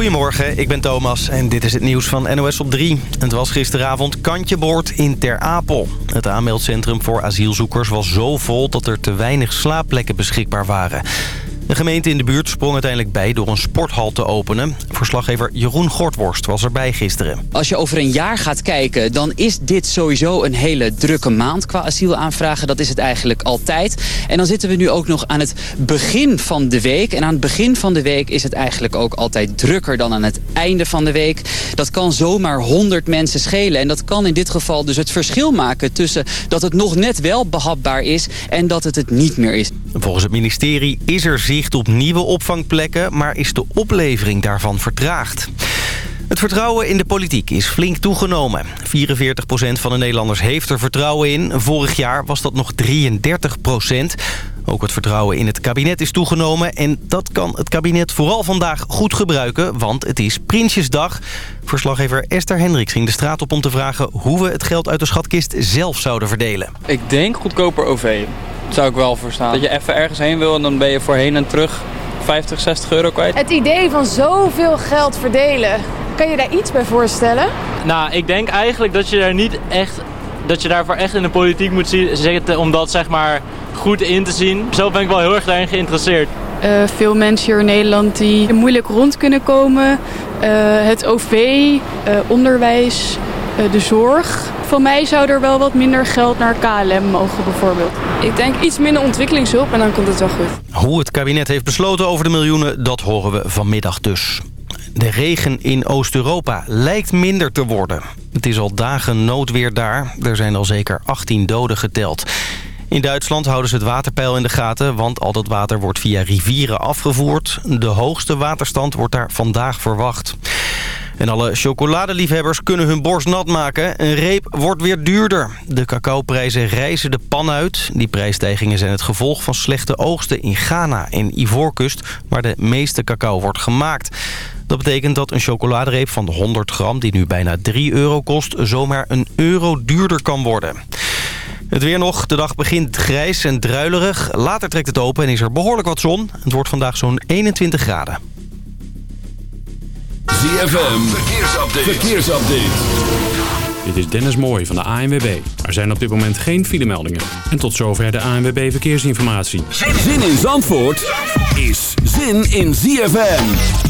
Goedemorgen, ik ben Thomas en dit is het nieuws van NOS op 3. Het was gisteravond kantjeboord in Ter Apel. Het aanmeldcentrum voor asielzoekers was zo vol dat er te weinig slaapplekken beschikbaar waren. De gemeente in de buurt sprong uiteindelijk bij door een sporthal te openen. Verslaggever Jeroen Gortworst was erbij gisteren. Als je over een jaar gaat kijken, dan is dit sowieso een hele drukke maand qua asielaanvragen. Dat is het eigenlijk altijd. En dan zitten we nu ook nog aan het begin van de week. En aan het begin van de week is het eigenlijk ook altijd drukker dan aan het einde van de week. Dat kan zomaar 100 mensen schelen. En dat kan in dit geval dus het verschil maken tussen dat het nog net wel behapbaar is en dat het het niet meer is. Volgens het ministerie is er zicht op nieuwe opvangplekken, maar is de oplevering daarvan vertraagd. Het vertrouwen in de politiek is flink toegenomen. 44% van de Nederlanders heeft er vertrouwen in. Vorig jaar was dat nog 33%. Ook het vertrouwen in het kabinet is toegenomen. En dat kan het kabinet vooral vandaag goed gebruiken, want het is Prinsjesdag. Verslaggever Esther Hendricks ging de straat op om te vragen... hoe we het geld uit de schatkist zelf zouden verdelen. Ik denk goedkoper OV. Zou ik wel voorstaan. Dat je even ergens heen wil en dan ben je voor heen en terug 50, 60 euro kwijt. Het idee van zoveel geld verdelen, kan je daar iets bij voorstellen? Nou, ik denk eigenlijk dat je daar niet echt dat je daarvoor echt in de politiek moet zitten om dat zeg maar goed in te zien. Zo ben ik wel heel erg daarin geïnteresseerd. Uh, veel mensen hier in Nederland die moeilijk rond kunnen komen. Uh, het OV, uh, onderwijs, de zorg. Voor mij zou er wel wat minder geld naar KLM mogen bijvoorbeeld. Ik denk iets minder ontwikkelingshulp en dan komt het wel goed. Hoe het kabinet heeft besloten over de miljoenen, dat horen we vanmiddag dus. De regen in Oost-Europa lijkt minder te worden. Het is al dagen noodweer daar. Er zijn al zeker 18 doden geteld. In Duitsland houden ze het waterpeil in de gaten... want al dat water wordt via rivieren afgevoerd. De hoogste waterstand wordt daar vandaag verwacht. En alle chocoladeliefhebbers kunnen hun borst nat maken. Een reep wordt weer duurder. De cacaoprijzen reizen de pan uit. Die prijsstijgingen zijn het gevolg van slechte oogsten in Ghana en Ivoorkust... waar de meeste cacao wordt gemaakt. Dat betekent dat een chocoladereep van 100 gram, die nu bijna 3 euro kost... zomaar een euro duurder kan worden. Het weer nog. De dag begint grijs en druilerig. Later trekt het open en is er behoorlijk wat zon. Het wordt vandaag zo'n 21 graden. ZFM, verkeersupdate. verkeersupdate. Dit is Dennis Mooij van de ANWB. Er zijn op dit moment geen filemeldingen. En tot zover de ANWB Verkeersinformatie. Zin in Zandvoort is zin in ZFM.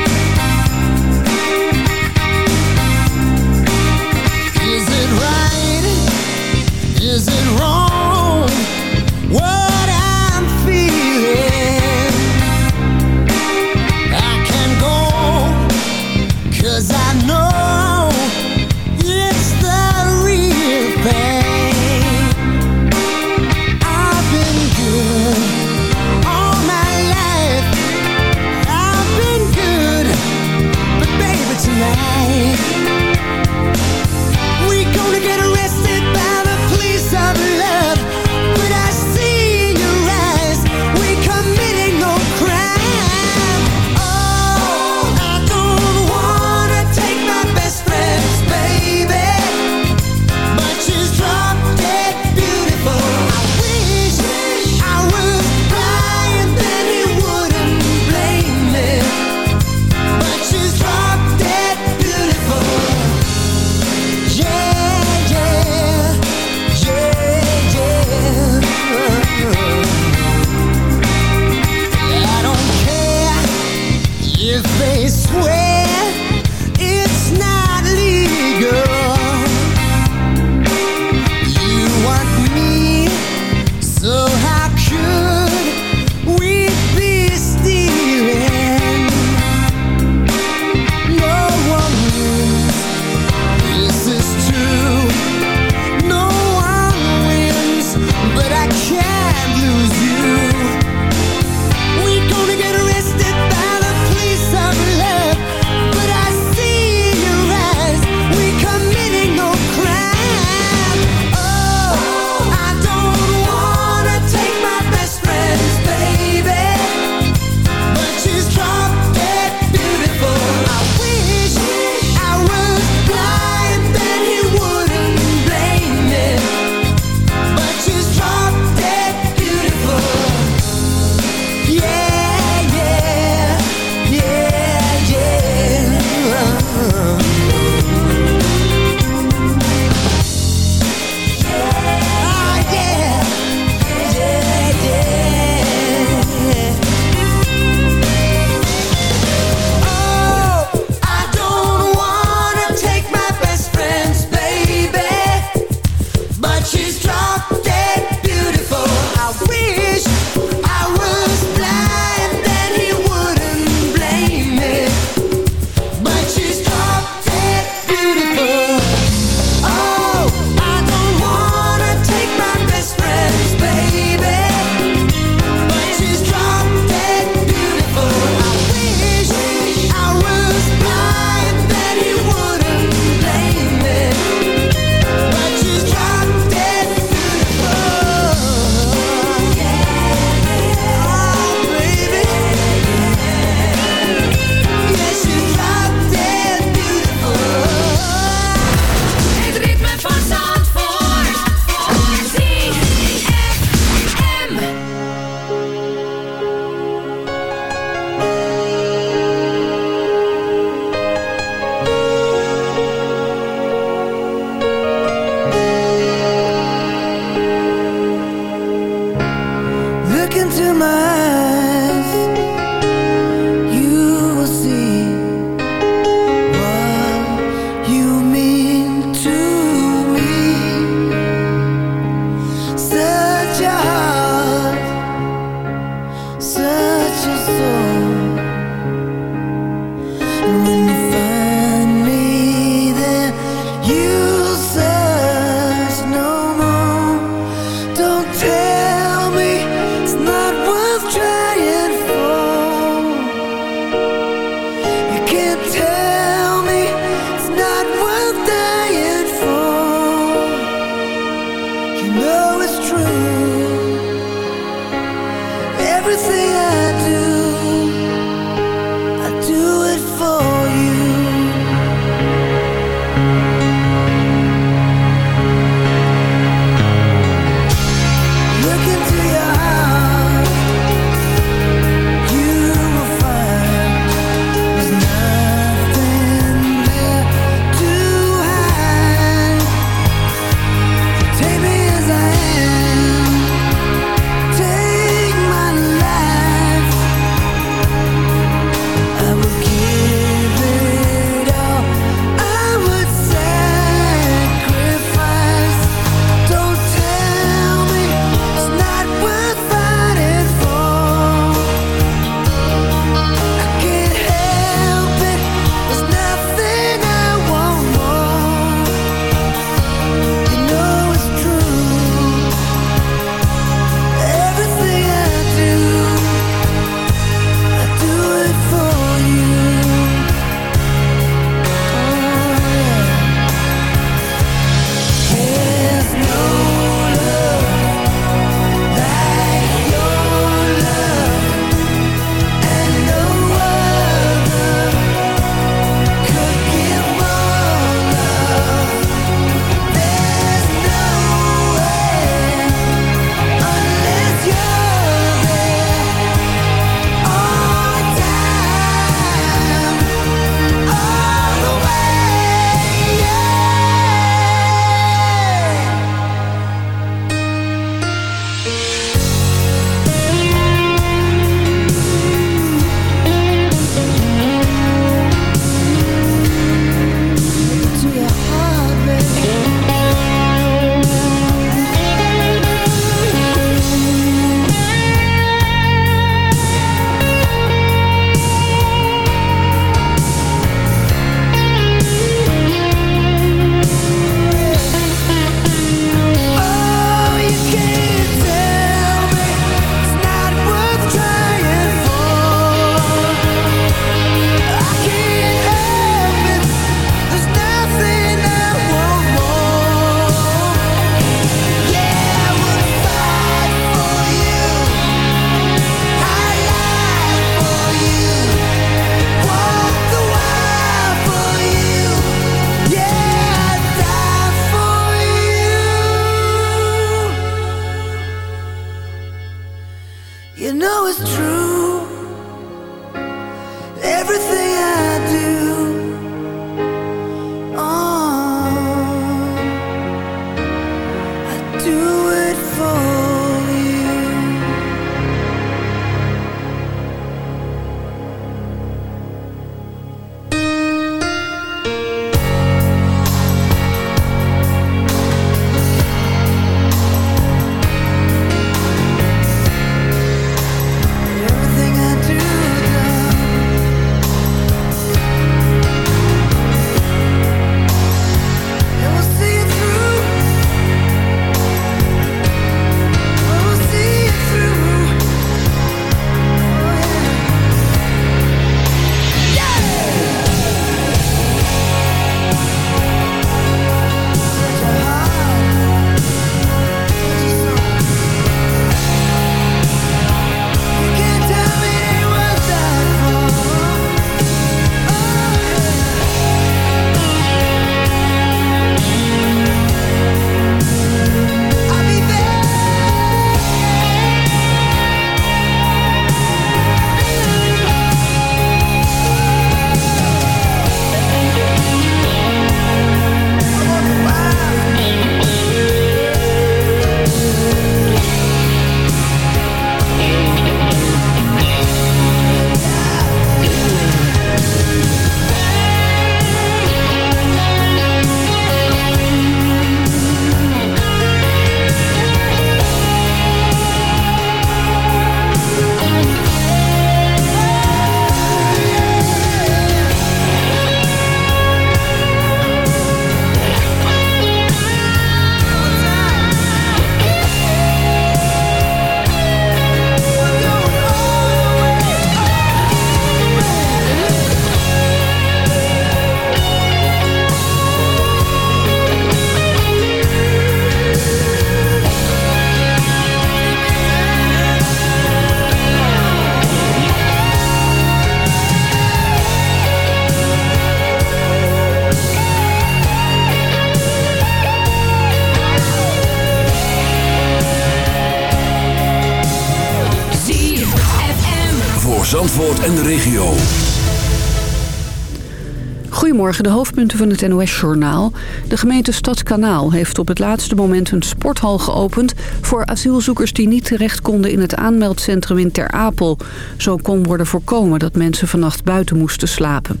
Goedemorgen, de hoofdpunten van het NOS-journaal. De gemeente Stadskanaal heeft op het laatste moment een sporthal geopend... voor asielzoekers die niet terecht konden in het aanmeldcentrum in Ter Apel. Zo kon worden voorkomen dat mensen vannacht buiten moesten slapen.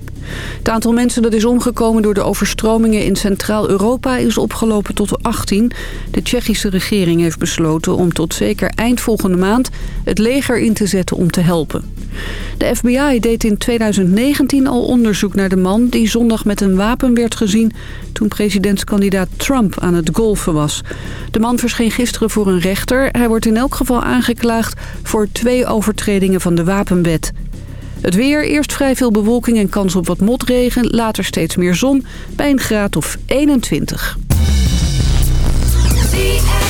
Het aantal mensen dat is omgekomen door de overstromingen in Centraal-Europa... is opgelopen tot 18. De Tsjechische regering heeft besloten om tot zeker eind volgende maand... het leger in te zetten om te helpen. De FBI deed in 2019 al onderzoek naar de man die zondag met een wapen werd gezien toen presidentskandidaat Trump aan het golfen was. De man verscheen gisteren voor een rechter. Hij wordt in elk geval aangeklaagd voor twee overtredingen van de wapenwet. Het weer, eerst vrij veel bewolking en kans op wat motregen, later steeds meer zon bij een graad of 21. Working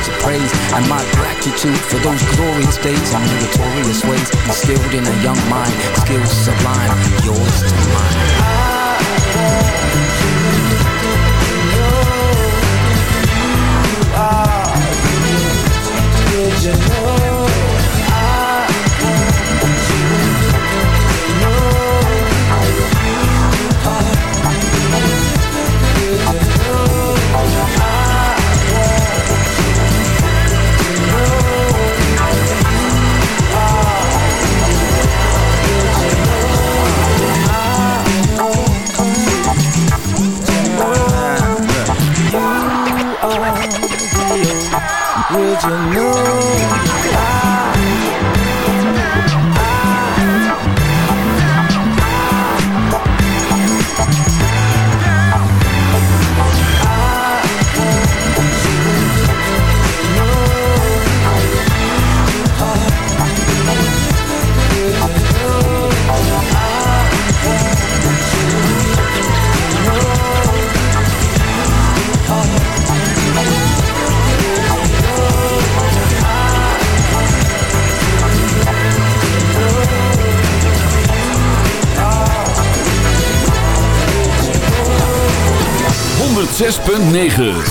of praise. And my gratitude for those glorious days. And meritorious ways Instilled in a young mind. Skills sublime Yours to mine 9.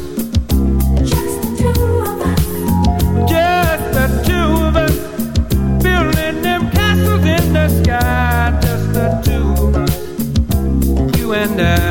down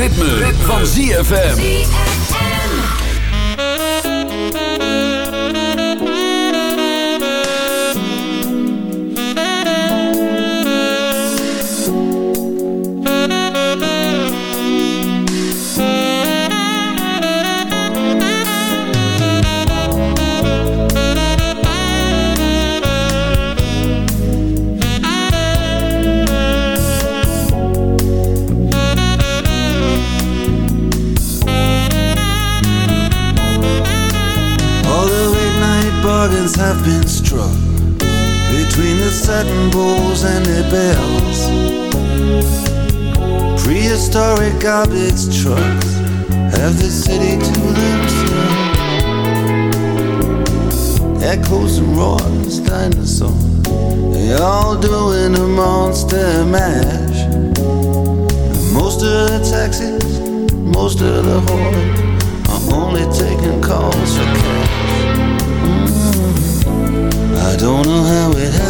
Ritme, van ZFM. Bells. Prehistoric garbage trucks have the city to themselves. Echoes and roars, dinosaurs, they all doing a monster mash. And most of the taxis, most of the horde are only taking calls for cash. Mm. I don't know how it happened.